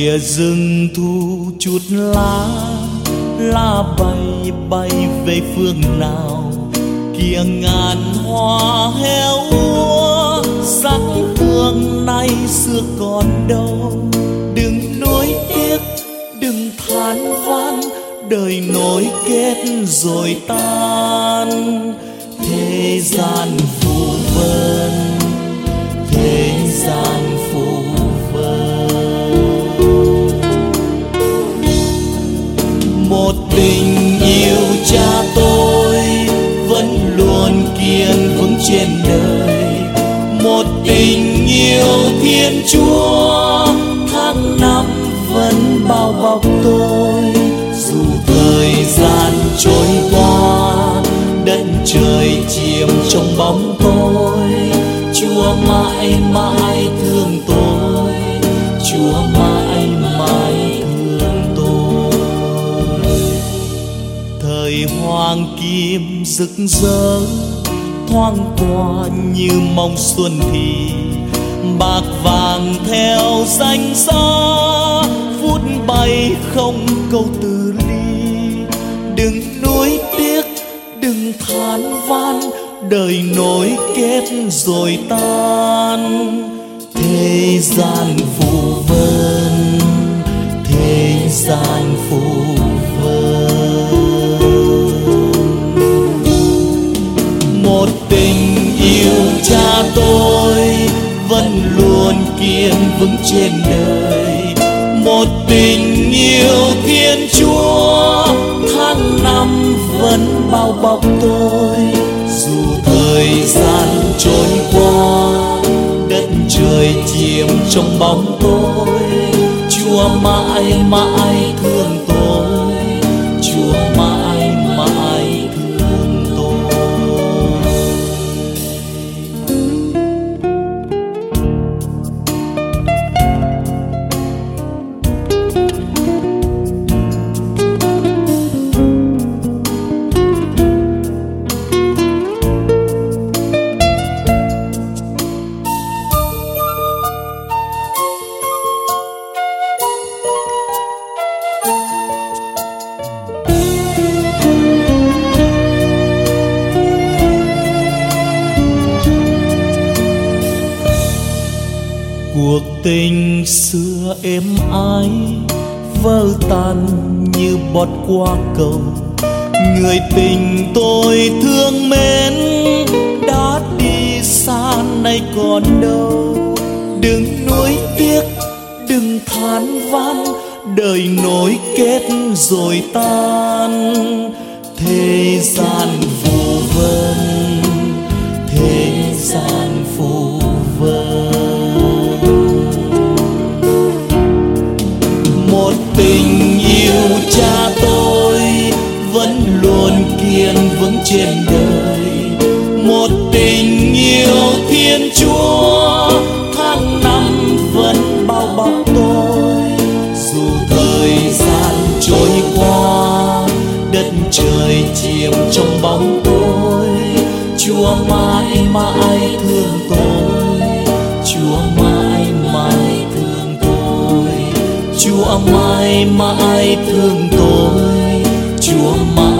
kìa rừng thu chút lá lá bay bay về phương nào. Kìa ngàn hoa héo úa sắc hương nay xưa còn đâu. Đừng nuối tiếc, đừng than van, đời nối kết rồi tan. Thế gian phù vân. Trên đời. Một tình yêu thiên chúa tháng năm vẫn bao bọc tôi. Dù thời gian trôi qua, đất trời chìm trong bóng tôi chúa mãi mãi thương tôi. Chúa mãi mãi thương tôi. Thời hoàng kim rực rỡ thoáng qua như mong xuân thì. Bạc vàng theo danh gió phút bay không câu từ ly. Đừng nuối tiếc, đừng than van, đời nối kết rồi tan. Thế gian phù vân. Kiên vững trên đời. Một tình yêu thiên chúa, tháng năm vẫn bao bọc tôi. Dù thời gian trôi qua, đất trời chìm trong bóng tôi chúa mãi mãi cuộc tình xưa êm ái, vỡ tan như bọt qua cầu. Người tình tôi thương mến, đã đi xa nay còn đâu. Đừng nuối tiếc, đừng than van, đời nối kết rồi tan. Thế gian vô vân. Cha tôi vẫn luôn kiên vững trên đời. Một tình yêu thiên chúa, tháng năm vẫn bao bọc tôi. Dù thời gian trôi qua, đất trời chìm trong bóng tôi chúa mãi mãi thương tôi. Chúa mãi mãi mãi mãi thương tôi. Chúa mãi mãi